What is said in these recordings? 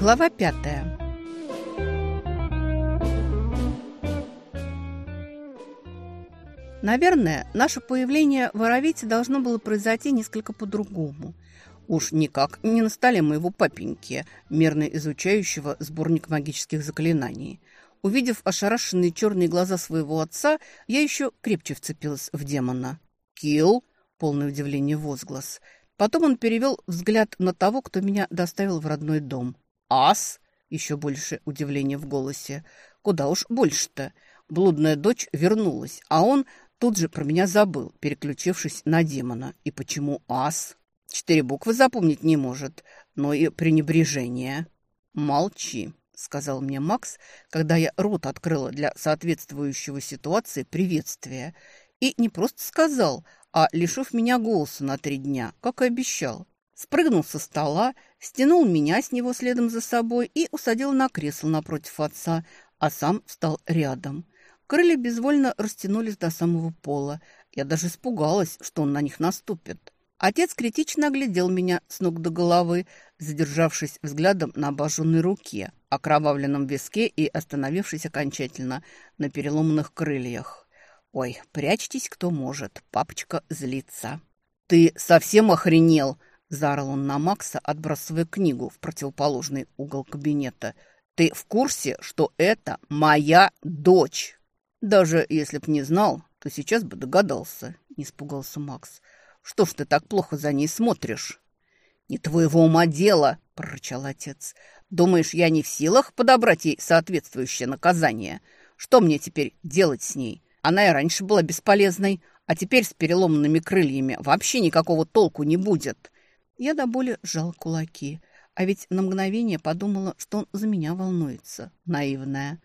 Глава пятая. Наверное, наше появление в Оровите должно было произойти несколько по-другому. Уж никак не на столе моего папеньки, мирно изучающего сборник магических заклинаний. Увидев ошарашенные черные глаза своего отца, я еще крепче вцепилась в демона. «Килл!» — полное удивление возглас. Потом он перевел взгляд на того, кто меня доставил в родной дом. «Ас!» — еще больше удивления в голосе. «Куда уж больше-то!» Блудная дочь вернулась, а он тут же про меня забыл, переключившись на демона. И почему ас? Четыре буквы запомнить не может, но и пренебрежение. «Молчи», — сказал мне Макс, когда я рот открыла для соответствующего ситуации приветствия. И не просто сказал, а лишив меня голоса на три дня, как и обещал спрыгнул со стола, стянул меня с него следом за собой и усадил на кресло напротив отца, а сам встал рядом. Крылья безвольно растянулись до самого пола. Я даже испугалась, что он на них наступит. Отец критично оглядел меня с ног до головы, задержавшись взглядом на обожженной руке, окровавленном виске и остановившись окончательно на переломанных крыльях. «Ой, прячьтесь, кто может, папочка злится». «Ты совсем охренел?» Заорал он на Макса, отбрасывая книгу в противоположный угол кабинета. «Ты в курсе, что это моя дочь?» «Даже если б не знал, то сейчас бы догадался», — не испугался Макс. «Что ж ты так плохо за ней смотришь?» «Не твоего ума дело», — прорычал отец. «Думаешь, я не в силах подобрать ей соответствующее наказание? Что мне теперь делать с ней? Она и раньше была бесполезной, а теперь с переломанными крыльями вообще никакого толку не будет. Я до боли сжал кулаки, а ведь на мгновение подумала, что он за меня волнуется. Наивная.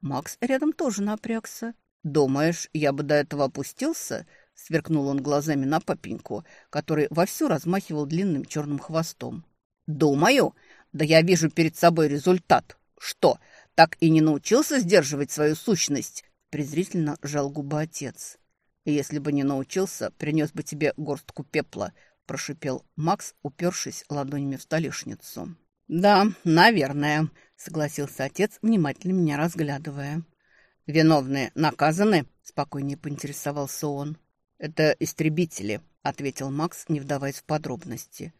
Макс рядом тоже напрягся. «Думаешь, я бы до этого опустился?» Сверкнул он глазами на папеньку, который вовсю размахивал длинным черным хвостом. «Думаю? Да я вижу перед собой результат. Что, так и не научился сдерживать свою сущность?» Презрительно жал губы отец. «Если бы не научился, принес бы тебе горстку пепла», прошипел Макс, упершись ладонями в столешницу. «Да, наверное», — согласился отец, внимательно меня разглядывая. «Виновные наказаны?» — спокойнее поинтересовался он. «Это истребители», — ответил Макс, не вдаваясь в подробности.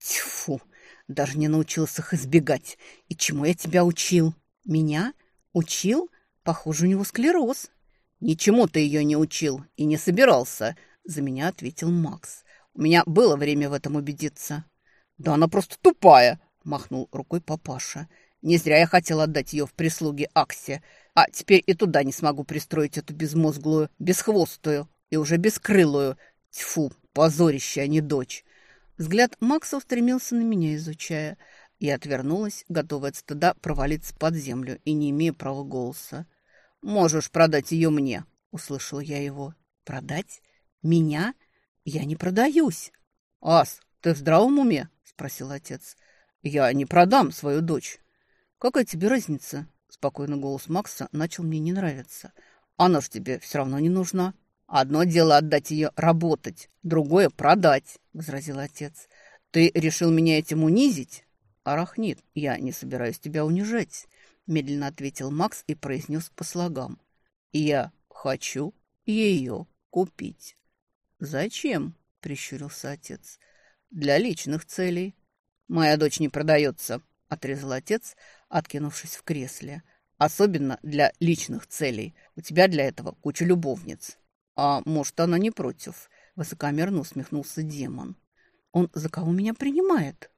«Тьфу! Даже не научился их избегать. И чему я тебя учил?» «Меня? Учил? Похоже, у него склероз». «Ничему ты ее не учил и не собирался», — за меня ответил Макс. У меня было время в этом убедиться. Да она просто тупая, махнул рукой папаша. Не зря я хотел отдать ее в прислуги Аксе, а теперь и туда не смогу пристроить эту безмозглую, бесхвостую и уже бескрылую. Тьфу, позорище, а не дочь. Взгляд Макса устремился на меня, изучая. Я отвернулась, готовая от стыда провалиться под землю и не имея права голоса. «Можешь продать ее мне», — услышал я его. «Продать? Меня?» «Я не продаюсь». «Ас, ты в здравом уме?» – спросил отец. «Я не продам свою дочь». «Какая тебе разница?» – спокойно голос Макса начал мне не нравиться. «Она ж тебе все равно не нужна». «Одно дело отдать ее работать, другое – продать», – возразил отец. «Ты решил меня этим унизить?» «Арахнит, я не собираюсь тебя унижать», – медленно ответил Макс и произнес по слогам. «Я хочу ее купить». «Зачем?» – прищурился отец. «Для личных целей». «Моя дочь не продается», – отрезал отец, откинувшись в кресле. «Особенно для личных целей. У тебя для этого куча любовниц». «А может, она не против?» – высокомерно усмехнулся демон. «Он за кого меня принимает?»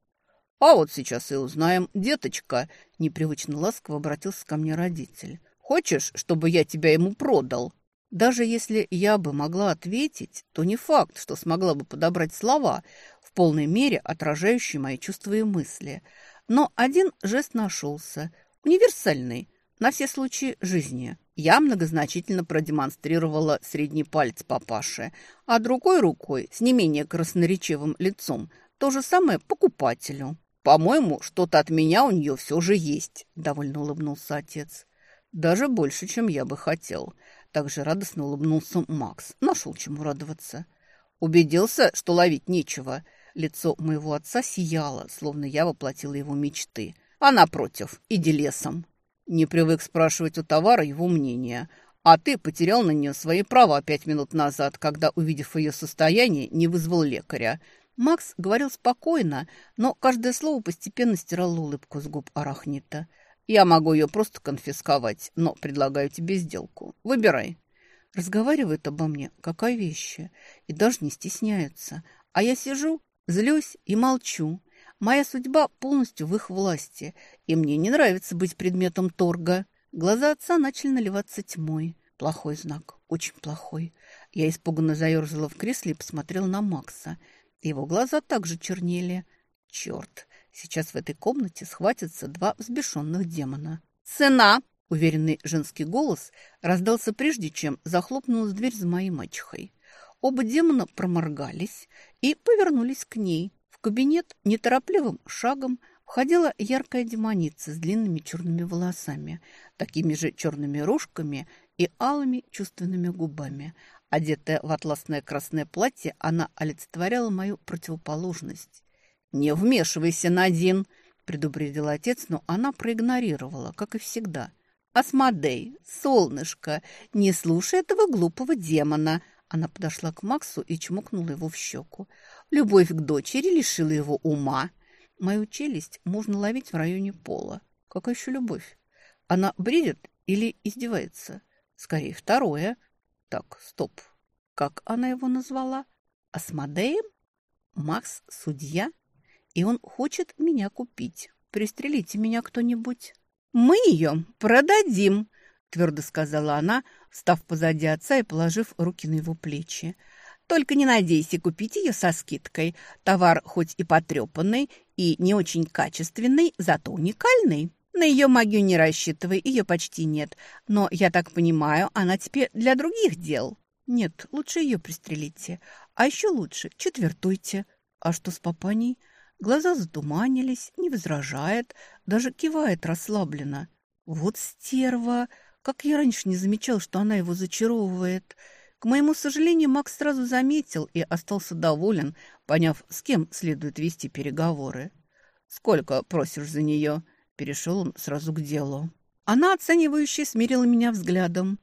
«А вот сейчас и узнаем, деточка!» – непривычно ласково обратился ко мне родитель. «Хочешь, чтобы я тебя ему продал?» Даже если я бы могла ответить, то не факт, что смогла бы подобрать слова, в полной мере отражающие мои чувства и мысли. Но один жест нашелся, универсальный, на все случаи жизни. Я многозначительно продемонстрировала средний палец папаше, а другой рукой, с не менее красноречивым лицом, то же самое покупателю. «По-моему, что-то от меня у нее все же есть», – довольно улыбнулся отец. «Даже больше, чем я бы хотел». Также радостно улыбнулся Макс. Нашел чему радоваться. Убедился, что ловить нечего. Лицо моего отца сияло, словно я воплотила его мечты. а напротив, иди лесом. Не привык спрашивать у товара его мнение, а ты потерял на нее свои права пять минут назад, когда, увидев ее состояние, не вызвал лекаря. Макс говорил спокойно, но каждое слово постепенно стирало улыбку с губ арахнита. «Я могу ее просто конфисковать, но предлагаю тебе сделку. Выбирай». Разговаривают обо мне, как о вещи, и даже не стесняются. А я сижу, злюсь и молчу. Моя судьба полностью в их власти, и мне не нравится быть предметом торга. Глаза отца начали наливаться тьмой. Плохой знак, очень плохой. Я испуганно заерзала в кресле и посмотрела на Макса. Его глаза также чернели. Черт, сейчас в этой комнате схватятся два взбешенных демона. «Цена!» – уверенный женский голос раздался прежде, чем захлопнулась дверь за моей мачехой. Оба демона проморгались и повернулись к ней. В кабинет неторопливым шагом входила яркая демоница с длинными черными волосами, такими же черными рожками и алыми чувственными губами. Одетая в атласное красное платье, она олицетворяла мою противоположность. «Не вмешивайся, Надин!» – предупредил отец, но она проигнорировала, как и всегда. «Асмодей, солнышко, не слушай этого глупого демона!» Она подошла к Максу и чмокнула его в щеку. Любовь к дочери лишила его ума. Мою челюсть можно ловить в районе пола. Какая еще любовь? Она бредит или издевается? Скорее, второе. Так, стоп. Как она его назвала? Асмодеем? Макс – судья? И он хочет меня купить. Пристрелите меня кто-нибудь. Мы ее продадим, твердо сказала она, встав позади отца и положив руки на его плечи. Только не надейся купить ее со скидкой. Товар хоть и потрепанный, и не очень качественный, зато уникальный. На ее магию не рассчитывай, ее почти нет. Но, я так понимаю, она теперь для других дел. Нет, лучше ее пристрелите. А еще лучше четвертуйте. А что с папаней? Глаза затуманились, не возражает, даже кивает расслабленно. Вот стерва! Как я раньше не замечал, что она его зачаровывает. К моему сожалению, Макс сразу заметил и остался доволен, поняв, с кем следует вести переговоры. «Сколько просишь за нее?» Перешел он сразу к делу. Она оценивающе смирила меня взглядом.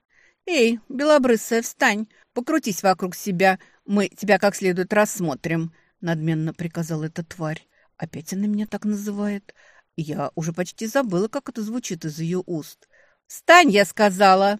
«Эй, белобрысая, встань! Покрутись вокруг себя, мы тебя как следует рассмотрим!» Надменно приказал эта тварь. Опять она меня так называет. Я уже почти забыла, как это звучит из ее уст. «Встань!» — я сказала.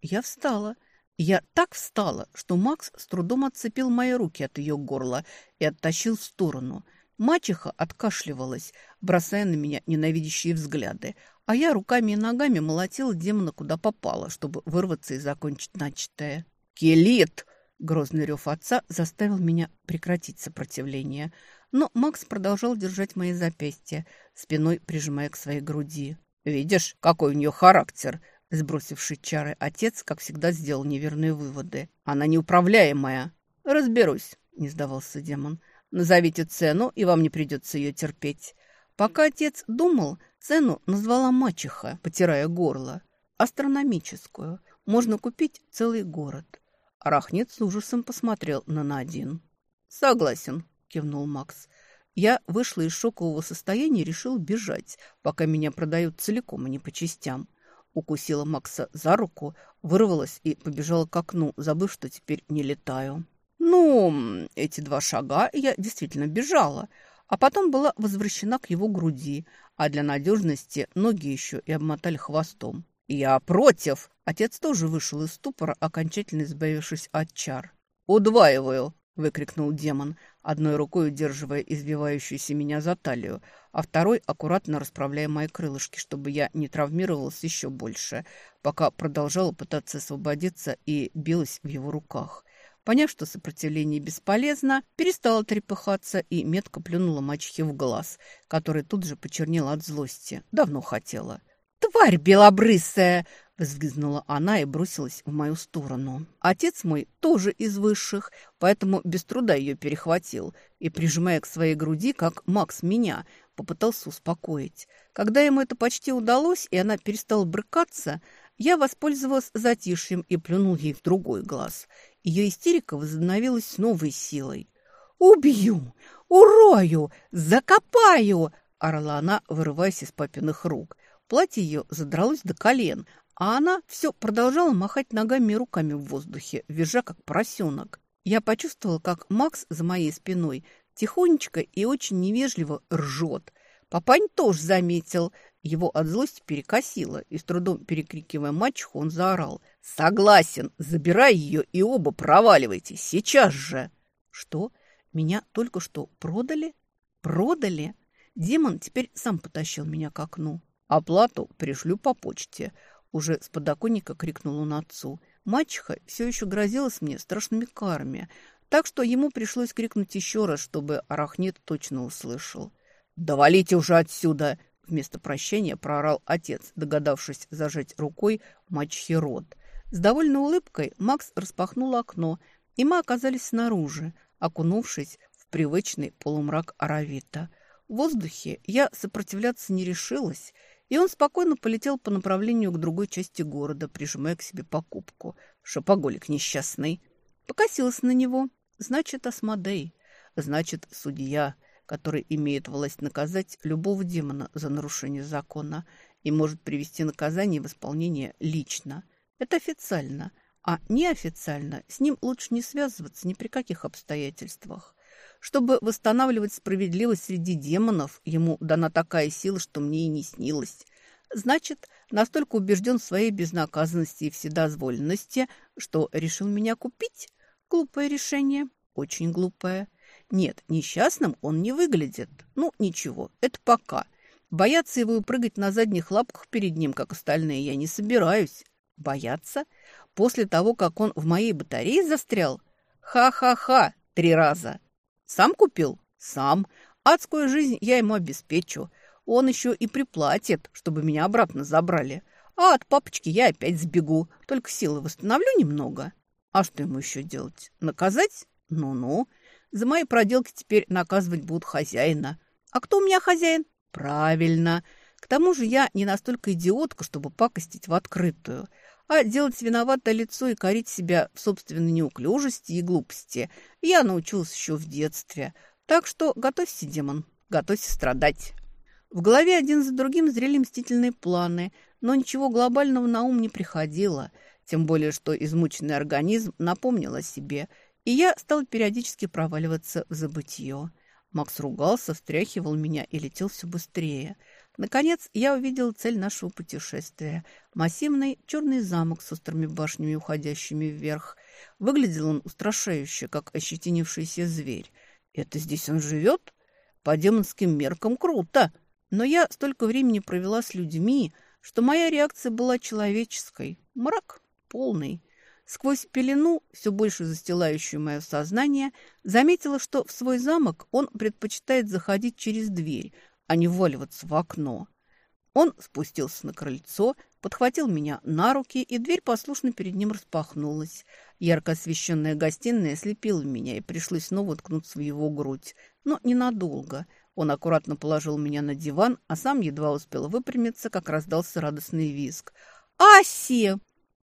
Я встала. Я так встала, что Макс с трудом отцепил мои руки от ее горла и оттащил в сторону. Мачеха откашливалась, бросая на меня ненавидящие взгляды, а я руками и ногами молотила демона куда попало, чтобы вырваться и закончить начатое. «Келит!» — грозный рев отца заставил меня прекратить сопротивление. Но Макс продолжал держать мои запястья, спиной прижимая к своей груди. «Видишь, какой у нее характер!» Сбросивший чары отец, как всегда, сделал неверные выводы. «Она неуправляемая!» «Разберусь», — не сдавался демон. «Назовите цену, и вам не придется ее терпеть». Пока отец думал, цену назвала мачеха, потирая горло. Астрономическую. Можно купить целый город. Арахнет с ужасом посмотрел на Надин. «Согласен», — кивнул Макс. Я вышла из шокового состояния и решил бежать, пока меня продают целиком, а не по частям. Укусила Макса за руку, вырвалась и побежала к окну, забыв, что теперь не летаю. Ну, эти два шага я действительно бежала, а потом была возвращена к его груди, а для надежности ноги еще и обмотали хвостом. «Я против!» Отец тоже вышел из ступора, окончательно избавившись от чар. «Удваиваю!» – выкрикнул демон, одной рукой удерживая избивающуюся меня за талию, а второй аккуратно расправляя мои крылышки, чтобы я не травмировалась еще больше, пока продолжала пытаться освободиться и билась в его руках. Поняв, что сопротивление бесполезно, перестала трепыхаться и метко плюнула мачехе в глаз, который тут же почернел от злости. Давно хотела. «Тварь белобрысая!» Взвизгнула она и бросилась в мою сторону. Отец мой тоже из высших, поэтому без труда ее перехватил и, прижимая к своей груди, как Макс меня, попытался успокоить. Когда ему это почти удалось, и она перестала брыкаться, я воспользовалась затишьем и плюнул ей в другой глаз. Ее истерика возобновилась с новой силой. «Убью! Урою! Закопаю!» – орала она, вырываясь из папиных рук. Платье ее задралось до колен, а она все продолжала махать ногами и руками в воздухе, визжа как поросенок. Я почувствовала, как Макс за моей спиной тихонечко и очень невежливо ржет. Папань тоже заметил. Его от злости перекосило, и с трудом перекрикивая мачеху, он заорал. «Согласен! Забирай ее и оба проваливайте! Сейчас же!» «Что? Меня только что продали? Продали?» Демон теперь сам потащил меня к окну. «Оплату пришлю по почте», — уже с подоконника крикнул он отцу. Мачеха все еще грозилась мне страшными карами, так что ему пришлось крикнуть еще раз, чтобы Арахнит точно услышал. «Да валите уже отсюда!» Вместо прощения проорал отец, догадавшись зажать рукой мачехе рот. С довольной улыбкой Макс распахнул окно, и мы оказались снаружи, окунувшись в привычный полумрак Аравита. В воздухе я сопротивляться не решилась, и он спокойно полетел по направлению к другой части города, прижимая к себе покупку. Шопоголик несчастный. Покосилась на него. Значит, Асмодей. Значит, судья, который имеет власть наказать любого демона за нарушение закона и может привести наказание в исполнение лично. Это официально. А неофициально с ним лучше не связываться ни при каких обстоятельствах. Чтобы восстанавливать справедливость среди демонов, ему дана такая сила, что мне и не снилось. Значит, настолько убежден в своей безнаказанности и вседозволенности, что решил меня купить? Глупое решение, очень глупое. Нет, несчастным он не выглядит. Ну, ничего, это пока. Бояться его и прыгать на задних лапках перед ним, как остальные, я не собираюсь. Бояться? После того, как он в моей батарее застрял? Ха-ха-ха, три раза. Сам купил? Сам. Адскую жизнь я ему обеспечу. Он еще и приплатит, чтобы меня обратно забрали. А от папочки я опять сбегу. Только силы восстановлю немного. А что ему еще делать? Наказать? Ну-ну. За мои проделки теперь наказывать будут хозяина. А кто у меня хозяин? Правильно. К тому же я не настолько идиотка, чтобы пакостить в открытую а делать виноватое лицо и корить себя в собственной неуклюжести и глупости я научилась еще в детстве. Так что готовься, демон, готовься страдать. В голове один за другим зрели мстительные планы, но ничего глобального на ум не приходило, тем более что измученный организм напомнил о себе, и я стала периодически проваливаться в забытье. Макс ругался, встряхивал меня и летел все быстрее – Наконец я увидела цель нашего путешествия. Массивный черный замок с острыми башнями, уходящими вверх. Выглядел он устрашающе, как ощетинившийся зверь. Это здесь он живет? По демонским меркам круто. Но я столько времени провела с людьми, что моя реакция была человеческой. Мрак полный. Сквозь пелену, все больше застилающую мое сознание, заметила, что в свой замок он предпочитает заходить через дверь – а не вваливаться в окно. Он спустился на крыльцо, подхватил меня на руки, и дверь послушно перед ним распахнулась. Ярко освещенная гостиная слепила меня, и пришлось снова уткнуться в его грудь. Но ненадолго. Он аккуратно положил меня на диван, а сам едва успел выпрямиться, как раздался радостный визг. «Аси!»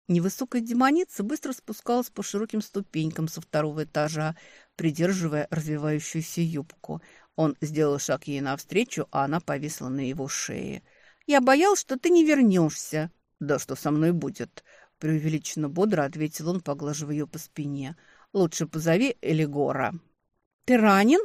Невысокая демоница быстро спускалась по широким ступенькам со второго этажа, придерживая развивающуюся юбку. Он сделал шаг ей навстречу, а она повисла на его шее. «Я боялся, что ты не вернешься». «Да что со мной будет?» Преувеличенно бодро ответил он, поглаживая ее по спине. «Лучше позови Элигора». «Ты ранен?»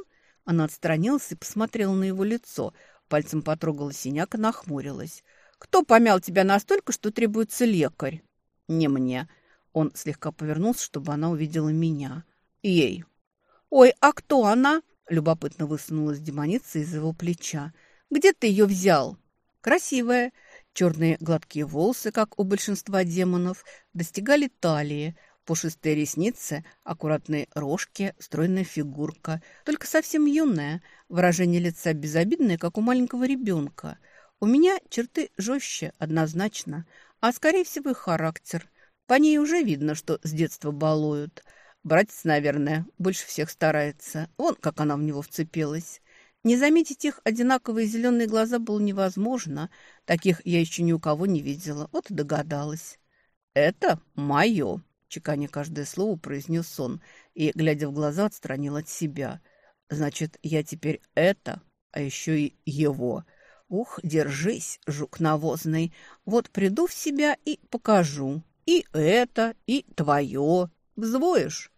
Она отстранилась и посмотрела на его лицо. Пальцем потрогала синяк и нахмурилась. «Кто помял тебя настолько, что требуется лекарь?» «Не мне». Он слегка повернулся, чтобы она увидела меня. «Ей». «Ой, а кто она?» Любопытно высунулась демоница из его плеча. «Где ты ее взял?» «Красивая». Черные гладкие волосы, как у большинства демонов, достигали талии, пушистые ресницы, аккуратные рожки, стройная фигурка, только совсем юная, выражение лица безобидное, как у маленького ребенка. У меня черты жестче, однозначно, а, скорее всего, характер. По ней уже видно, что с детства балуют – Братец, наверное, больше всех старается. Вон, как она в него вцепилась. Не заметить их одинаковые зеленые глаза было невозможно. Таких я еще ни у кого не видела. Вот и догадалась. «Это мое», — чеканя каждое слово произнес он и, глядя в глаза, отстранил от себя. «Значит, я теперь это а еще и его. Ух, держись, жук навозный. Вот приду в себя и покажу. И это, и твое. Взвоишь?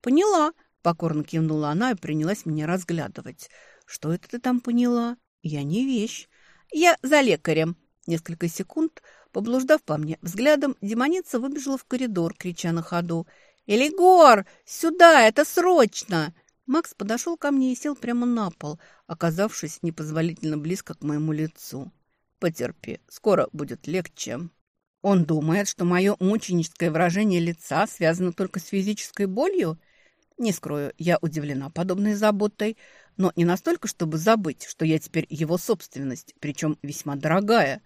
Поняла, покорно кивнула она и принялась меня разглядывать. Что это ты там поняла? Я не вещь. Я за лекарем. Несколько секунд, поблуждав по мне взглядом, демоница выбежала в коридор, крича на ходу. «Элигор, сюда, это срочно!» Макс подошел ко мне и сел прямо на пол, оказавшись непозволительно близко к моему лицу. «Потерпи, скоро будет легче». Он думает, что мое мученическое выражение лица связано только с физической болью? Не скрою, я удивлена подобной заботой, но не настолько, чтобы забыть, что я теперь его собственность, причем весьма дорогая.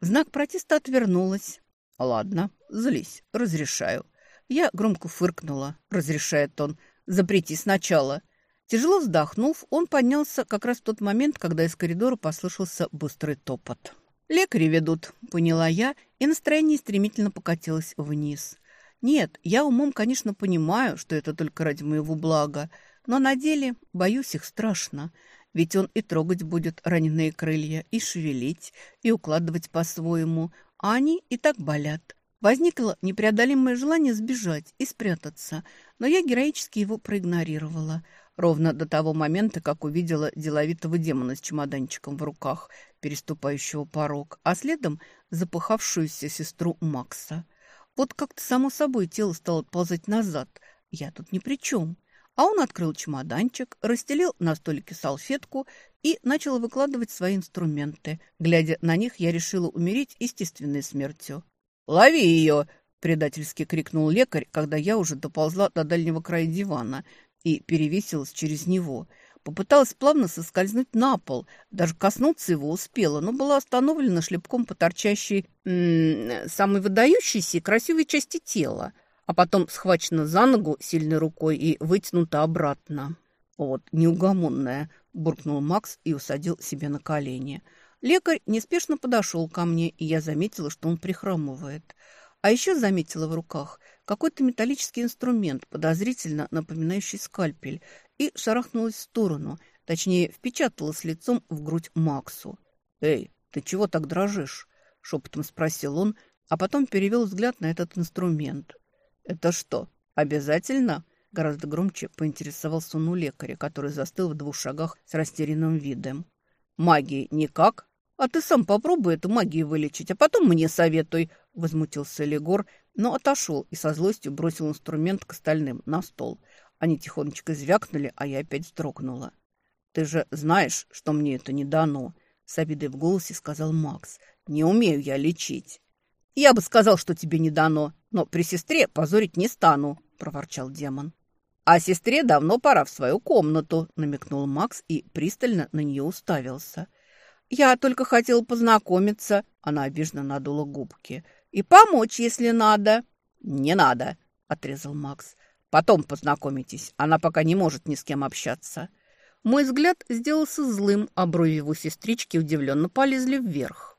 Знак протеста отвернулась. «Ладно, злись, разрешаю». Я громко фыркнула. «Разрешает он. Запрети сначала». Тяжело вздохнув, он поднялся как раз в тот момент, когда из коридора послышался быстрый топот. «Лекари ведут», — поняла я, и настроение стремительно покатилось вниз. «Нет, я умом, конечно, понимаю, что это только ради моего блага, но на деле боюсь их страшно, ведь он и трогать будет раненые крылья, и шевелить, и укладывать по-своему, а они и так болят. Возникло непреодолимое желание сбежать и спрятаться, но я героически его проигнорировала. Ровно до того момента, как увидела деловитого демона с чемоданчиком в руках, переступающего порог, а следом запыхавшуюся сестру Макса. Вот как-то само собой тело стало ползать назад. Я тут ни при чем. А он открыл чемоданчик, расстелил на столике салфетку и начал выкладывать свои инструменты. Глядя на них, я решила умереть естественной смертью. «Лови ее!» – предательски крикнул лекарь, когда я уже доползла до дальнего края дивана и перевесилась через него. Попыталась плавно соскользнуть на пол, даже коснуться его успела, но была остановлена шлепком по торчащей, м самой выдающейся красивой части тела, а потом схвачена за ногу сильной рукой и вытянута обратно. «Вот, неугомонная!» – буркнул Макс и усадил себе на колени – Лекарь неспешно подошел ко мне, и я заметила, что он прихрамывает. А еще заметила в руках какой-то металлический инструмент, подозрительно напоминающий скальпель, и шарахнулась в сторону, точнее, впечаталась лицом в грудь Максу. «Эй, ты чего так дрожишь?» – шепотом спросил он, а потом перевел взгляд на этот инструмент. «Это что, обязательно?» – гораздо громче поинтересовался он у лекаря, который застыл в двух шагах с растерянным видом. «Магии никак?» «А ты сам попробуй эту магию вылечить, а потом мне советуй», – возмутился Легор, но отошел и со злостью бросил инструмент к остальным на стол. Они тихонечко звякнули, а я опять вздрогнула. «Ты же знаешь, что мне это не дано», – с обидой в голосе сказал Макс. «Не умею я лечить». «Я бы сказал, что тебе не дано, но при сестре позорить не стану», – проворчал демон. «А сестре давно пора в свою комнату», – намекнул Макс и пристально на нее уставился – «Я только хотела познакомиться», — она обиженно надула губки. «И помочь, если надо». «Не надо», — отрезал Макс. «Потом познакомитесь. Она пока не может ни с кем общаться». Мой взгляд сделался злым, а брови его сестрички удивленно полезли вверх.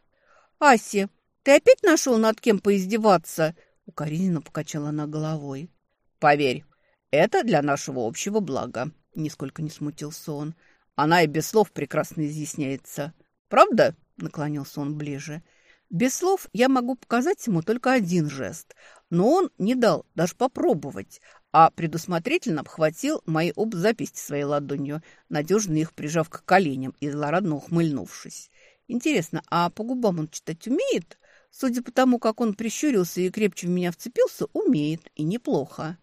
«Аси, ты опять нашел над кем поиздеваться?» Укоризненно покачала она головой. «Поверь, это для нашего общего блага», — нисколько не смутился он. «Она и без слов прекрасно изъясняется». «Правда?» – наклонился он ближе. Без слов я могу показать ему только один жест, но он не дал даже попробовать, а предусмотрительно обхватил мои оба запястья своей ладонью, надежно их прижав к коленям и злорадно ухмыльнувшись. Интересно, а по губам он читать умеет? Судя по тому, как он прищурился и крепче в меня вцепился, умеет, и неплохо.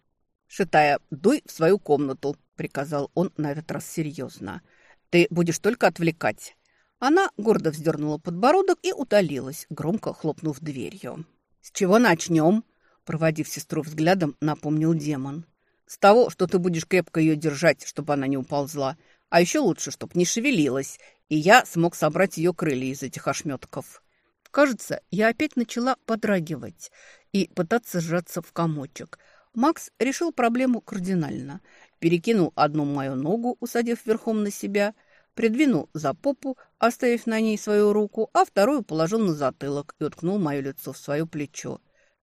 «Шитая, дуй в свою комнату», — приказал он на этот раз серьезно. «Ты будешь только отвлекать. Она гордо вздернула подбородок и удалилась, громко хлопнув дверью. «С чего начнем?» Проводив сестру взглядом, напомнил демон. «С того, что ты будешь крепко ее держать, чтобы она не уползла. А еще лучше, чтобы не шевелилась, и я смог собрать ее крылья из этих ошметков». Кажется, я опять начала подрагивать и пытаться сжаться в комочек. Макс решил проблему кардинально. Перекинул одну мою ногу, усадив верхом на себя – придвинул за попу, оставив на ней свою руку, а вторую положил на затылок и уткнул мое лицо в свое плечо.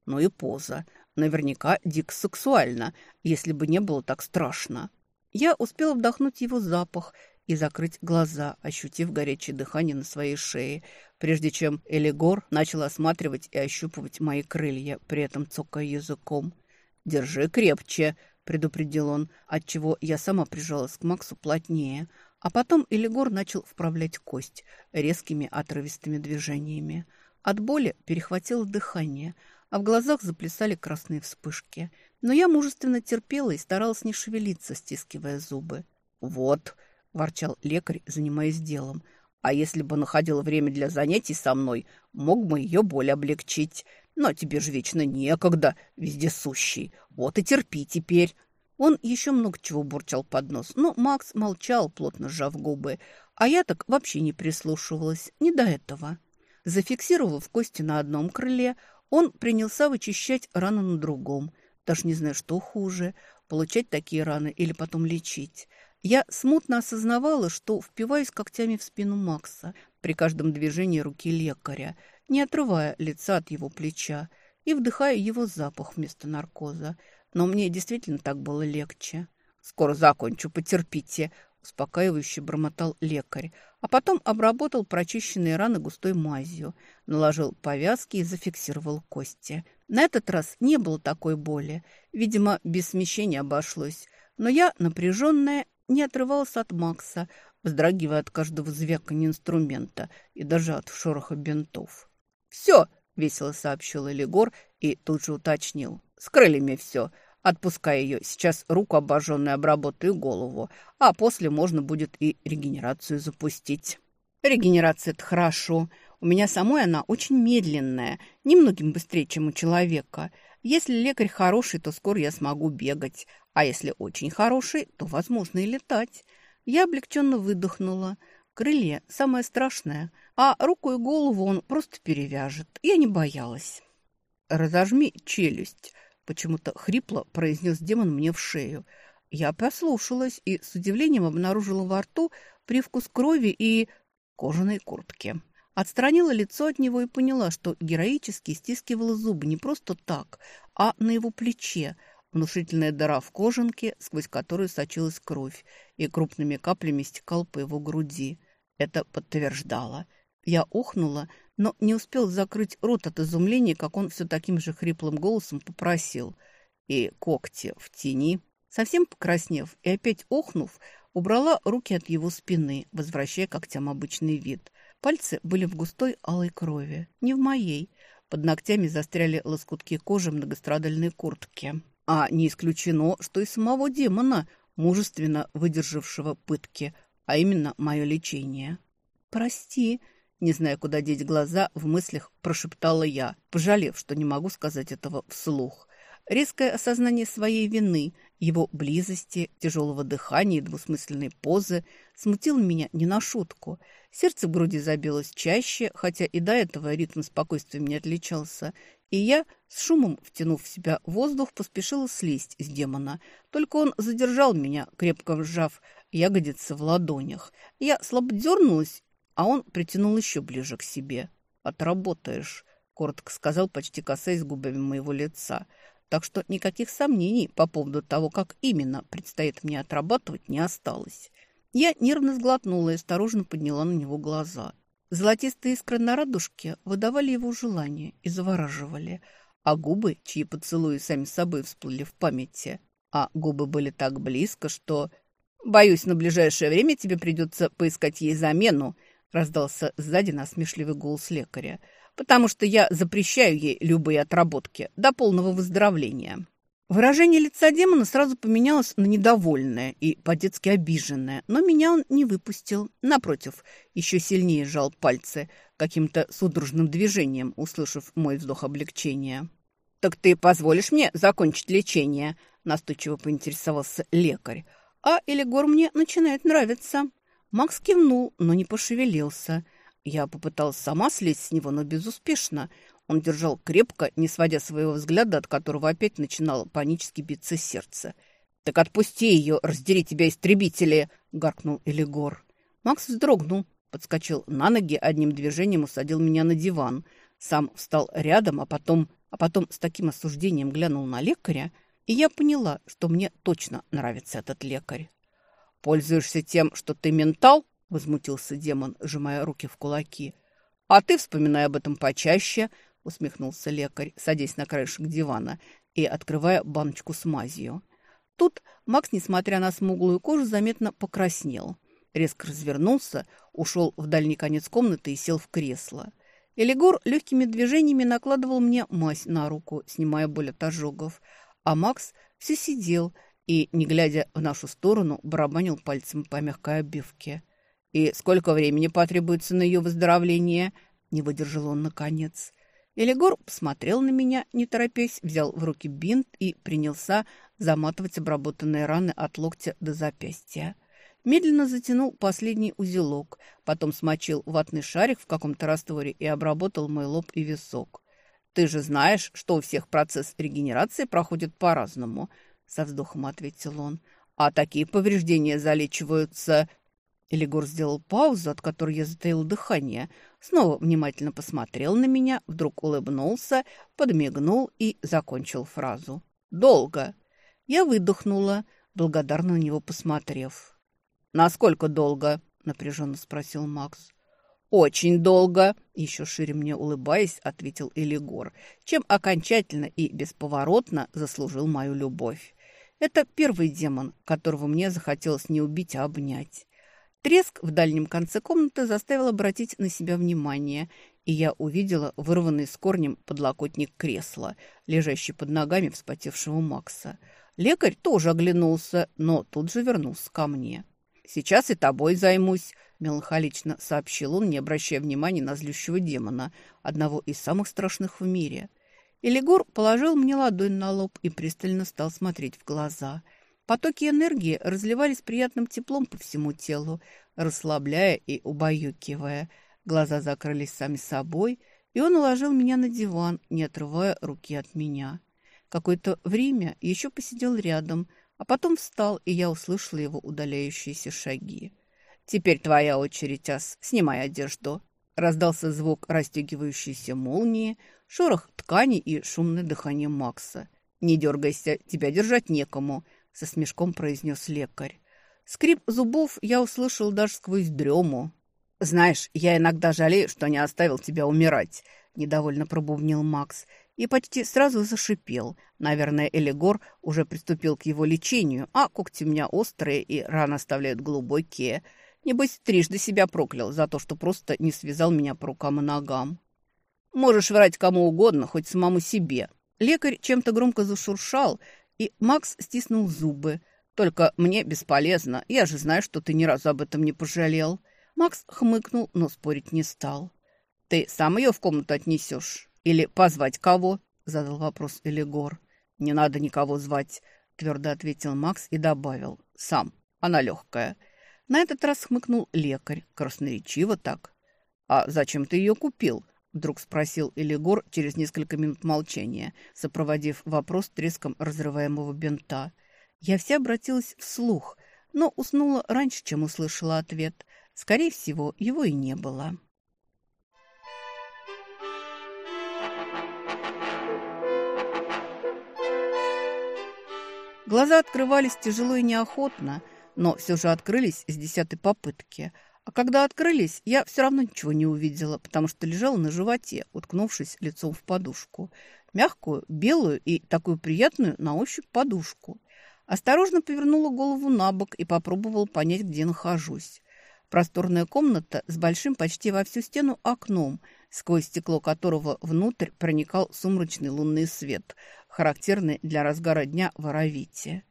Ну и поза. Наверняка дико сексуально, если бы не было так страшно. Я успела вдохнуть его запах и закрыть глаза, ощутив горячее дыхание на своей шее, прежде чем Элигор начал осматривать и ощупывать мои крылья, при этом цокая языком. «Держи крепче», — предупредил он, отчего я сама прижалась к Максу плотнее. А потом Элигор начал вправлять кость резкими отрывистыми движениями. От боли перехватило дыхание, а в глазах заплясали красные вспышки. Но я мужественно терпела и старалась не шевелиться, стискивая зубы. «Вот», – ворчал лекарь, занимаясь делом, «а если бы находил время для занятий со мной, мог бы ее боль облегчить. Но тебе же вечно некогда, вездесущий. Вот и терпи теперь». Он еще много чего бурчал под нос, но Макс молчал, плотно сжав губы, а я так вообще не прислушивалась, не до этого. Зафиксировав кости на одном крыле, он принялся вычищать рану на другом. Даже не знаю, что хуже – получать такие раны или потом лечить. Я смутно осознавала, что впиваюсь когтями в спину Макса при каждом движении руки лекаря, не отрывая лица от его плеча, и вдыхая его запах вместо наркоза. Но мне действительно так было легче. «Скоро закончу, потерпите», успокаивающе бормотал лекарь, а потом обработал прочищенные раны густой мазью, наложил повязки и зафиксировал кости. На этот раз не было такой боли. Видимо, без смещения обошлось. Но я, напряженная, не отрывалась от Макса, вздрагивая от каждого звякания инструмента и даже от шороха бинтов. «Все!» — весело сообщил Элигор и тут же уточнил. «С крыльями все. Отпускай ее. Сейчас руку обожженную обработаю голову, а после можно будет и регенерацию запустить. Регенерация – это хорошо. У меня самой она очень медленная, немногим быстрее, чем у человека. Если лекарь хороший, то скоро я смогу бегать, а если очень хороший, то возможно и летать. Я облегченно выдохнула. Крылья – самое страшное, а руку и голову он просто перевяжет. Я не боялась. «Разожми челюсть», Почему-то хрипло произнес демон мне в шею. Я послушалась и с удивлением обнаружила во рту привкус крови и кожаной куртки. Отстранила лицо от него и поняла, что героически стискивала зубы не просто так, а на его плече, внушительная дыра в кожанке, сквозь которую сочилась кровь, и крупными каплями стекал по его груди. Это подтверждало. Я охнула но не успел закрыть рот от изумления, как он все таким же хриплым голосом попросил. И когти в тени. Совсем покраснев и опять охнув, убрала руки от его спины, возвращая когтям обычный вид. Пальцы были в густой алой крови, не в моей. Под ногтями застряли лоскутки кожи многострадальной куртки. А не исключено, что и самого демона, мужественно выдержавшего пытки, а именно мое лечение. «Прости», не зная, куда деть глаза, в мыслях прошептала я, пожалев, что не могу сказать этого вслух. Резкое осознание своей вины, его близости, тяжелого дыхания и двусмысленной позы смутило меня не на шутку. Сердце в груди забилось чаще, хотя и до этого ритм спокойствия не отличался. И я, с шумом втянув в себя воздух, поспешила слезть с демона. Только он задержал меня, крепко сжав ягодицы в ладонях. Я слабо дернулась а он притянул еще ближе к себе. «Отработаешь», — коротко сказал, почти касаясь губами моего лица. Так что никаких сомнений по поводу того, как именно предстоит мне отрабатывать, не осталось. Я нервно сглотнула и осторожно подняла на него глаза. Золотистые искры на радужке выдавали его желание и завораживали, а губы, чьи поцелуи сами собой всплыли в памяти, а губы были так близко, что... «Боюсь, на ближайшее время тебе придется поискать ей замену», раздался сзади насмешливый голос лекаря, потому что я запрещаю ей любые отработки до полного выздоровления. Выражение лица демона сразу поменялось на недовольное и по-детски обиженное, но меня он не выпустил. Напротив, еще сильнее сжал пальцы каким-то судорожным движением, услышав мой вздох облегчения. «Так ты позволишь мне закончить лечение?» – настойчиво поинтересовался лекарь. «А Элигор мне начинает нравиться». Макс кивнул, но не пошевелился. Я попыталась сама слезть с него, но безуспешно. Он держал крепко, не сводя своего взгляда, от которого опять начинало панически биться сердце. «Так отпусти ее, раздери тебя, истребители!» — гаркнул Элигор. Макс вздрогнул, подскочил на ноги, одним движением усадил меня на диван. Сам встал рядом, а потом, а потом с таким осуждением глянул на лекаря, и я поняла, что мне точно нравится этот лекарь. «Пользуешься тем, что ты ментал?» – возмутился демон, сжимая руки в кулаки. «А ты вспоминай об этом почаще», – усмехнулся лекарь, садясь на краешек дивана и открывая баночку с мазью. Тут Макс, несмотря на смуглую кожу, заметно покраснел. Резко развернулся, ушел в дальний конец комнаты и сел в кресло. Элигор легкими движениями накладывал мне мазь на руку, снимая боль от ожогов, а Макс все сидел и, не глядя в нашу сторону, барабанил пальцем по мягкой обивке. «И сколько времени потребуется на ее выздоровление?» – не выдержал он наконец. Элигор посмотрел на меня, не торопясь, взял в руки бинт и принялся заматывать обработанные раны от локтя до запястья. Медленно затянул последний узелок, потом смочил ватный шарик в каком-то растворе и обработал мой лоб и висок. «Ты же знаешь, что у всех процесс регенерации проходит по-разному», — со вздохом ответил он. «А такие повреждения залечиваются...» Элигор сделал паузу, от которой я затаил дыхание, снова внимательно посмотрел на меня, вдруг улыбнулся, подмигнул и закончил фразу. «Долго». Я выдохнула, благодарно на него посмотрев. «Насколько долго?» – напряженно спросил Макс. «Очень долго!» – еще шире мне улыбаясь, ответил Элигор, чем окончательно и бесповоротно заслужил мою любовь. Это первый демон, которого мне захотелось не убить, а обнять. Треск в дальнем конце комнаты заставил обратить на себя внимание, и я увидела вырванный с корнем подлокотник кресла, лежащий под ногами вспотевшего Макса. Лекарь тоже оглянулся, но тут же вернулся ко мне. «Сейчас и тобой займусь», – меланхолично сообщил он, не обращая внимания на злющего демона, одного из самых страшных в мире. Элигор положил мне ладонь на лоб и пристально стал смотреть в глаза. Потоки энергии разливались приятным теплом по всему телу, расслабляя и убаюкивая. Глаза закрылись сами собой, и он уложил меня на диван, не отрывая руки от меня. Какое-то время еще посидел рядом – а потом встал, и я услышала его удаляющиеся шаги. «Теперь твоя очередь, Ас. Снимай одежду». Раздался звук расстегивающейся молнии, шорох ткани и шумное дыхание Макса. «Не дергайся, тебя держать некому», — со смешком произнес лекарь. Скрип зубов я услышал даже сквозь дрему. «Знаешь, я иногда жалею, что не оставил тебя умирать», — недовольно пробубнил Макс и почти сразу зашипел. Наверное, Элигор уже приступил к его лечению, а когти у меня острые и раны оставляют глубокие. Небось, трижды себя проклял за то, что просто не связал меня по рукам и ногам. Можешь врать кому угодно, хоть самому себе. Лекарь чем-то громко зашуршал, и Макс стиснул зубы. Только мне бесполезно, я же знаю, что ты ни разу об этом не пожалел. Макс хмыкнул, но спорить не стал. Ты сам ее в комнату отнесешь? «Или позвать кого?» – задал вопрос Элигор. «Не надо никого звать», – твердо ответил Макс и добавил. «Сам. Она легкая». На этот раз хмыкнул лекарь, красноречиво так. «А зачем ты ее купил?» – вдруг спросил Элигор через несколько минут молчания, сопроводив вопрос треском разрываемого бинта. Я вся обратилась вслух, но уснула раньше, чем услышала ответ. Скорее всего, его и не было. Глаза открывались тяжело и неохотно, но все же открылись с десятой попытки. А когда открылись, я все равно ничего не увидела, потому что лежала на животе, уткнувшись лицом в подушку. Мягкую, белую и такую приятную на ощупь подушку. Осторожно повернула голову на бок и попробовала понять, где нахожусь. Просторная комната с большим почти во всю стену окном, сквозь стекло которого внутрь проникал сумрачный лунный свет, характерный для разгара дня в Аравите.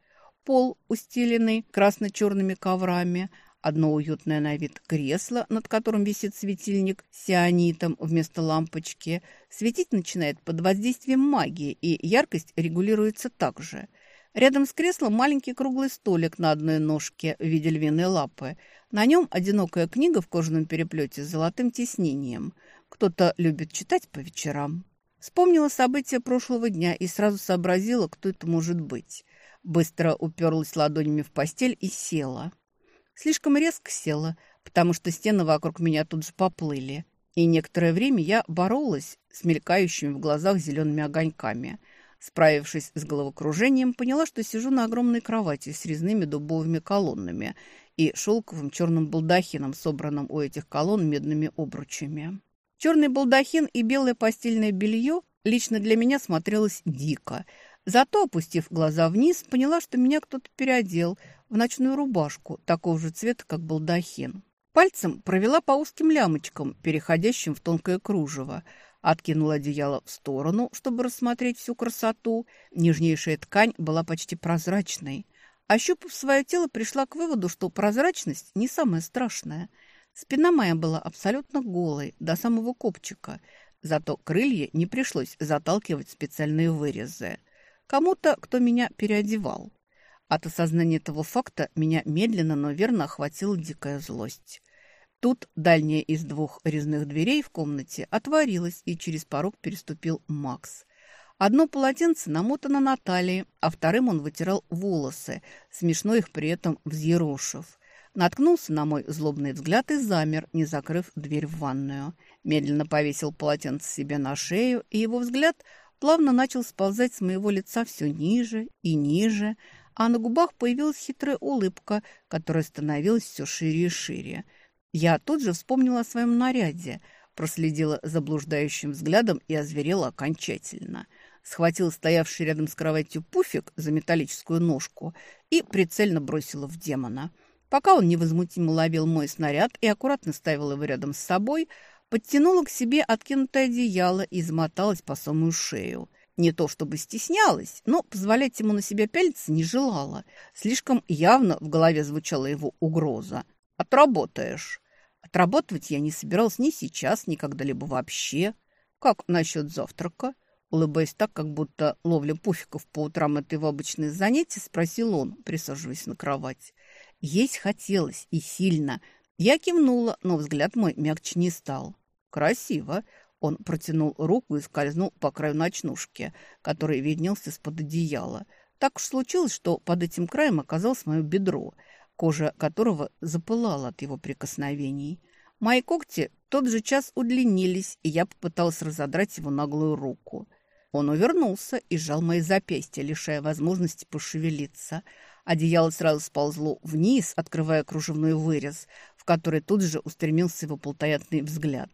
Пол, устеленный красно-черными коврами, одно уютное на вид кресло, над которым висит светильник с сионитом вместо лампочки. Светить начинает под воздействием магии, и яркость регулируется также. Рядом с креслом маленький круглый столик на одной ножке в виде львиной лапы. На нем одинокая книга в кожаном переплете с золотым тиснением. Кто-то любит читать по вечерам. Вспомнила события прошлого дня и сразу сообразила, кто это может быть. Быстро уперлась ладонями в постель и села. Слишком резко села, потому что стены вокруг меня тут же поплыли. И некоторое время я боролась с мелькающими в глазах зелеными огоньками. Справившись с головокружением, поняла, что сижу на огромной кровати с резными дубовыми колоннами и шелковым черным балдахином, собранным у этих колонн медными обручами. Черный балдахин и белое постельное белье лично для меня смотрелось дико. Зато, опустив глаза вниз, поняла, что меня кто-то переодел в ночную рубашку такого же цвета, как балдахин. Пальцем провела по узким лямочкам, переходящим в тонкое кружево, откинула одеяло в сторону, чтобы рассмотреть всю красоту. Нежнейшая ткань была почти прозрачной. Ощупав свое тело, пришла к выводу, что прозрачность не самое страшное. Спина моя была абсолютно голой, до самого копчика. Зато крылья не пришлось заталкивать специальные вырезы. Кому-то, кто меня переодевал. От осознания этого факта меня медленно, но верно охватила дикая злость. Тут дальняя из двух резных дверей в комнате отворилась, и через порог переступил Макс. Одно полотенце намотано на талии, а вторым он вытирал волосы, смешно их при этом взъерошив. Наткнулся на мой злобный взгляд и замер, не закрыв дверь в ванную. Медленно повесил полотенце себе на шею, и его взгляд плавно начал сползать с моего лица все ниже и ниже, а на губах появилась хитрая улыбка, которая становилась все шире и шире – я тут же вспомнила о своем наряде, проследила заблуждающим взглядом и озверела окончательно. Схватила стоявший рядом с кроватью пуфик за металлическую ножку и прицельно бросила в демона. Пока он невозмутимо ловил мой снаряд и аккуратно ставил его рядом с собой, подтянула к себе откинутое одеяло и замоталась по самую шею. Не то чтобы стеснялась, но позволять ему на себя пялиться не желала. Слишком явно в голове звучала его угроза. «Отработаешь». Отрабатывать я не собиралась ни сейчас, ни когда-либо вообще. Как насчет завтрака? Улыбаясь так, как будто ловля пуфиков по утрам – это его обычное занятие, спросил он, присаживаясь на кровать. Есть хотелось и сильно. Я кивнула, но взгляд мой мягче не стал. Красиво. Он протянул руку и скользнул по краю ночнушки, который виднелся из-под одеяла. Так уж случилось, что под этим краем оказалось мое бедро – кожа которого запылала от его прикосновений. Мои когти тот же час удлинились, и я попыталась разодрать его наглую руку. Он увернулся и сжал мои запястья, лишая возможности пошевелиться. Одеяло сразу сползло вниз, открывая кружевной вырез, в который тут же устремился его полтоятный взгляд.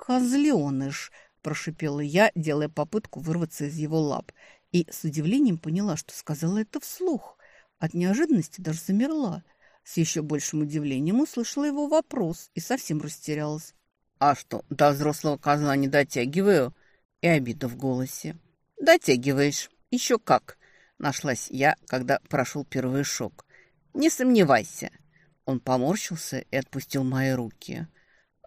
«Козленыш!» – прошипела я, делая попытку вырваться из его лап, и с удивлением поняла, что сказала это вслух. От неожиданности даже замерла. С еще большим удивлением услышала его вопрос и совсем растерялась. «А что, до взрослого козла не дотягиваю?» И обида в голосе. «Дотягиваешь. Еще как!» Нашлась я, когда прошел первый шок. «Не сомневайся!» Он поморщился и отпустил мои руки.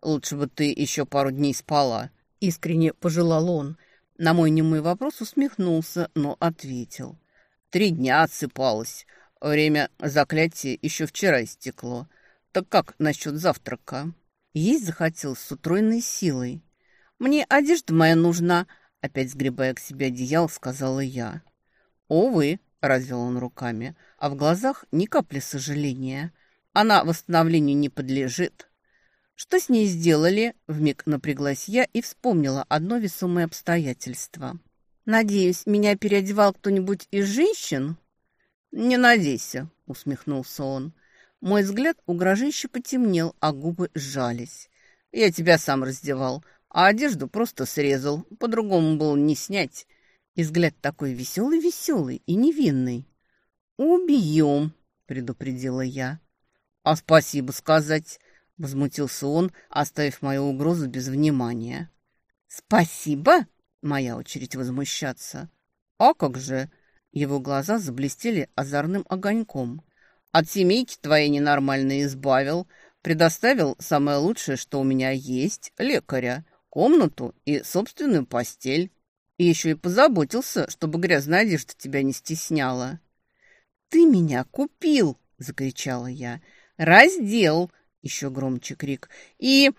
«Лучше бы ты еще пару дней спала!» Искренне пожелал он. На мой немой вопрос усмехнулся, но ответил. «Три дня отсыпалась. Время заклятия еще вчера истекло. Так как насчет завтрака? Есть захотелось с утроенной силой. Мне одежда моя нужна, опять сгребая к себе одеяло, сказала я. Увы, развел он руками, а в глазах ни капли сожаления. Она восстановлению не подлежит. Что с ней сделали? Вмиг напряглась я и вспомнила одно весомое обстоятельство. Надеюсь, меня переодевал кто-нибудь из женщин? «Не надейся», — усмехнулся он. Мой взгляд угрожающе потемнел, а губы сжались. «Я тебя сам раздевал, а одежду просто срезал. По-другому было не снять». И взгляд такой веселый-веселый и невинный. «Убьем», — предупредила я. «А спасибо сказать», — возмутился он, оставив мою угрозу без внимания. «Спасибо?» — моя очередь возмущаться. «А как же?» Его глаза заблестели озорным огоньком. «От семейки твоей ненормальной избавил, предоставил самое лучшее, что у меня есть, лекаря, комнату и собственную постель. И еще и позаботился, чтобы грязная одежда тебя не стесняла». «Ты меня купил!» — закричала я. «Раздел!» — еще громче крик. «И...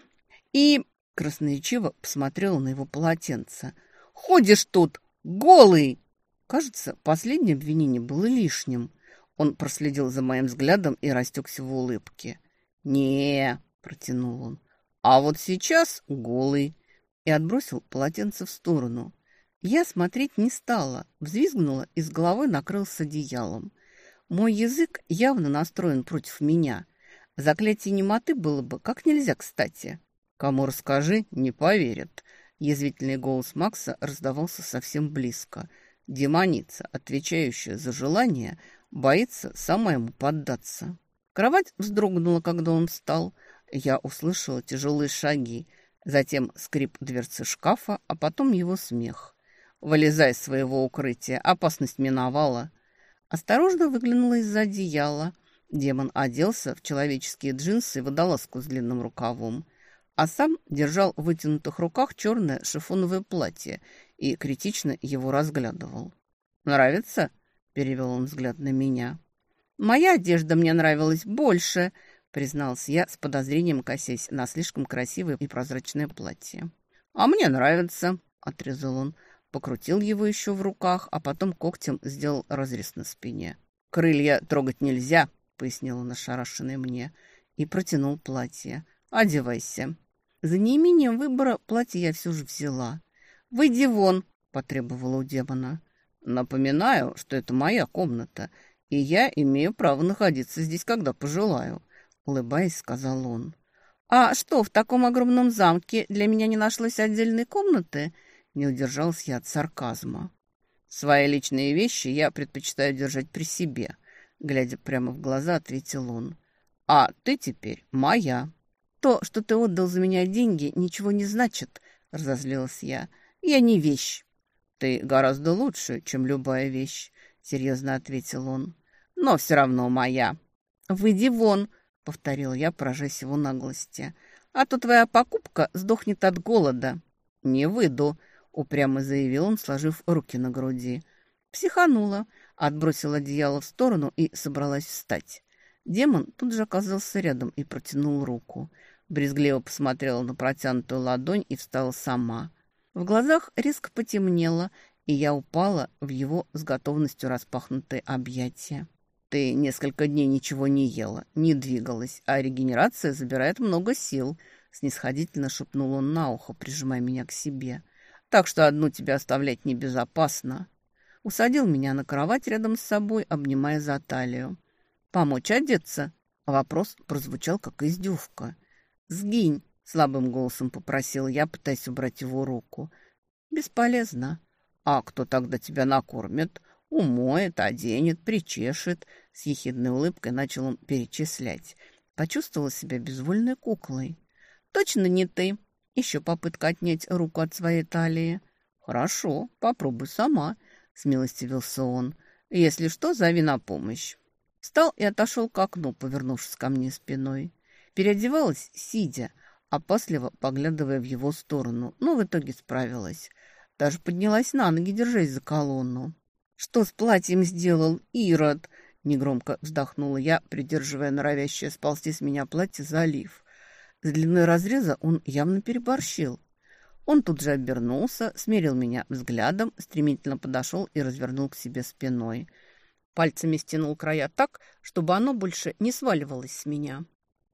и...» — красноречиво посмотрела на его полотенце. «Ходишь тут, голый!» Кажется, последнее обвинение было лишним. Он проследил за моим взглядом и растекся в улыбке. не протянул он. «А вот сейчас голый!» И отбросил полотенце в сторону. Я смотреть не стала, взвизгнула и с головой накрылся одеялом. Мой язык явно настроен против меня. Заклятие немоты было бы как нельзя кстати. Кому расскажи, не поверят. Язвительный голос Макса раздавался совсем близко. Демоница, отвечающая за желание, боится сама ему поддаться. Кровать вздрогнула, когда он встал. Я услышала тяжелые шаги, затем скрип дверцы шкафа, а потом его смех. «Вылезай из своего укрытия, опасность миновала». Осторожно выглянула из-за одеяла. Демон оделся в человеческие джинсы и водолазку с длинным рукавом, а сам держал в вытянутых руках черное шифоновое платье и критично его разглядывал. «Нравится?» – перевел он взгляд на меня. «Моя одежда мне нравилась больше», — признался я с подозрением, косясь на слишком красивое и прозрачное платье. «А мне нравится», — отрезал он, покрутил его еще в руках, а потом когтем сделал разрез на спине. «Крылья трогать нельзя», — пояснил он ошарашенный мне, и протянул платье. «Одевайся». За неимением выбора платье я все же взяла. «Выйди вон», — потребовала у демона. «Напоминаю, что это моя комната», и я имею право находиться здесь, когда пожелаю», — улыбаясь, сказал он. «А что, в таком огромном замке для меня не нашлось отдельной комнаты?» Не удержался я от сарказма. «Свои личные вещи я предпочитаю держать при себе», — глядя прямо в глаза, ответил он. «А ты теперь моя». «То, что ты отдал за меня деньги, ничего не значит», — разозлилась я. «Я не вещь». «Ты гораздо лучше, чем любая вещь», — серьезно ответил он но все равно моя». «Выйди вон», — повторил я, поражаясь его наглости. «А то твоя покупка сдохнет от голода». «Не выйду», — упрямо заявил он, сложив руки на груди. Психанула, отбросила одеяло в сторону и собралась встать. Демон тут же оказался рядом и протянул руку. Брезгливо посмотрела на протянутую ладонь и встала сама. В глазах резко потемнело, и я упала в его с готовностью распахнутые объятия. Ты несколько дней ничего не ела, не двигалась, а регенерация забирает много сил», — снисходительно шепнул он на ухо, прижимая меня к себе. «Так что одну тебя оставлять небезопасно». Усадил меня на кровать рядом с собой, обнимая за талию. «Помочь одеться?» Вопрос прозвучал, как издевка. «Сгинь!» — слабым голосом попросил я, пытаясь убрать его руку. «Бесполезно». «А кто тогда тебя накормит?» Умоет, оденет, причешет. С ехидной улыбкой начал он перечислять. Почувствовала себя безвольной куклой. Точно не ты. Еще попытка отнять руку от своей талии. Хорошо, попробуй сама, смилостивился он. Если что, зови на помощь. Встал и отошел к окну, повернувшись ко мне спиной. Переодевалась, сидя, опасливо поглядывая в его сторону, но в итоге справилась. Даже поднялась на ноги, держась за колонну. «Что с платьем сделал Ирод?» Негромко вздохнула я, придерживая норовящее сползти с меня платье за олив. С длиной разреза он явно переборщил. Он тут же обернулся, смерил меня взглядом, стремительно подошел и развернул к себе спиной. Пальцами стянул края так, чтобы оно больше не сваливалось с меня.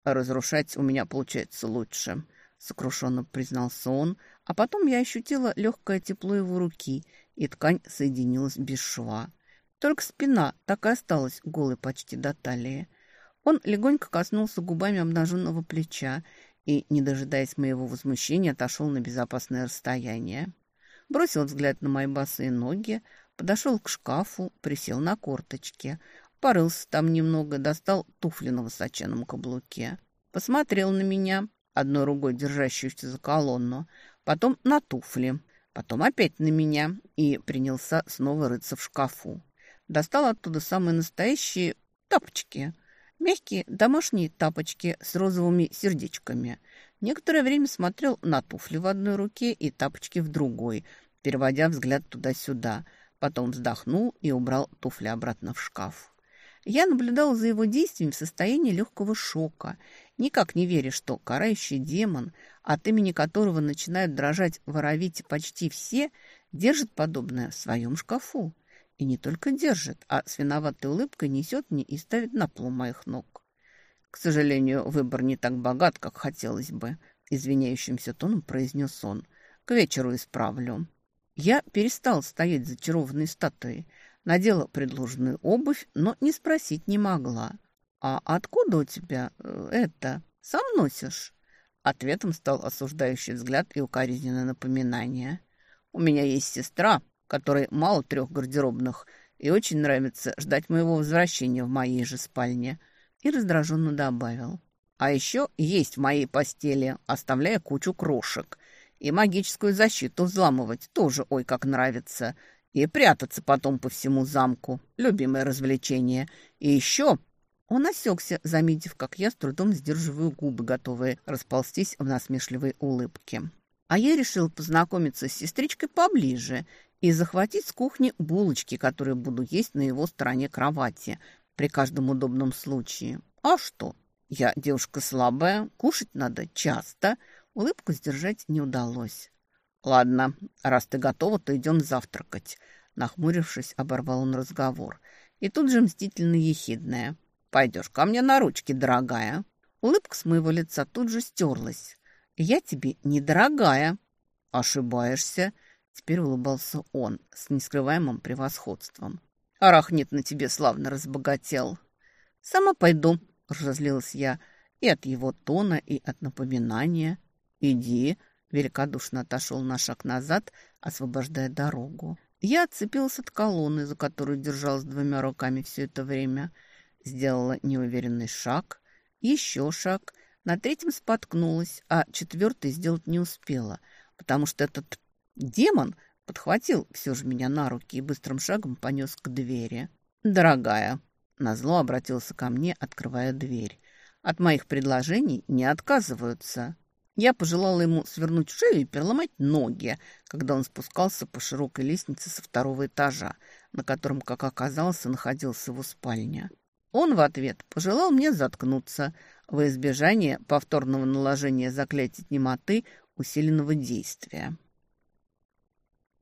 «Разрушать у меня получается лучше», — сокрушенно признался он, а потом я ощутила легкое тепло его руки — и ткань соединилась без шва. Только спина так и осталась голой почти до талии. Он легонько коснулся губами обнаженного плеча и, не дожидаясь моего возмущения, отошел на безопасное расстояние. Бросил взгляд на мои босые ноги, подошел к шкафу, присел на корточки, порылся там немного, достал туфли на высоченном каблуке. Посмотрел на меня, одной рукой держащуюся за колонну, потом на туфли, Потом опять на меня и принялся снова рыться в шкафу. Достал оттуда самые настоящие тапочки. Мягкие домашние тапочки с розовыми сердечками. Некоторое время смотрел на туфли в одной руке и тапочки в другой, переводя взгляд туда-сюда. Потом вздохнул и убрал туфли обратно в шкаф. Я наблюдал за его действиями в состоянии легкого шока, никак не веря, что карающий демон, от имени которого начинают дрожать воровить почти все, держит подобное в своем шкафу. И не только держит, а с виноватой улыбкой несет мне и ставит на пол моих ног. К сожалению, выбор не так богат, как хотелось бы, извиняющимся тоном произнес он. К вечеру исправлю. Я перестал стоять зачарованной статуей, Надела предложенную обувь, но не спросить не могла. «А откуда у тебя э, это? Сам носишь?» Ответом стал осуждающий взгляд и укоризненное напоминание. «У меня есть сестра, которой мало трех гардеробных, и очень нравится ждать моего возвращения в моей же спальне». И раздраженно добавил. «А еще есть в моей постели, оставляя кучу крошек. И магическую защиту взламывать тоже ой как нравится. И прятаться потом по всему замку. Любимое развлечение. И еще он осекся, заметив, как я с трудом сдерживаю губы, готовые расползтись в насмешливой улыбке. А я решил познакомиться с сестричкой поближе и захватить с кухни булочки, которые буду есть на его стороне кровати при каждом удобном случае. А что? Я девушка слабая, кушать надо часто. Улыбку сдержать не удалось. «Ладно, раз ты готова, то идем завтракать», — нахмурившись, оборвал он разговор. И тут же мстительно ехидная. Пойдешь ко мне на ручки, дорогая». Улыбка с моего лица тут же стерлась. «Я тебе недорогая». «Ошибаешься», — теперь улыбался он с нескрываемым превосходством. «Арахнит на тебе славно разбогател». «Сама пойду», — разозлилась я, и от его тона, и от напоминания. «Иди», — великодушно отошел на шаг назад, освобождая дорогу. Я отцепилась от колонны, за которую держалась двумя руками все это время — Сделала неуверенный шаг, еще шаг, на третьем споткнулась, а четвертый сделать не успела, потому что этот демон подхватил все же меня на руки и быстрым шагом понес к двери. «Дорогая», — назло обратился ко мне, открывая дверь, «от моих предложений не отказываются». Я пожелала ему свернуть шею и переломать ноги, когда он спускался по широкой лестнице со второго этажа, на котором, как оказалось, находился его спальня. Он в ответ пожелал мне заткнуться во избежание повторного наложения заклятия немоты усиленного действия.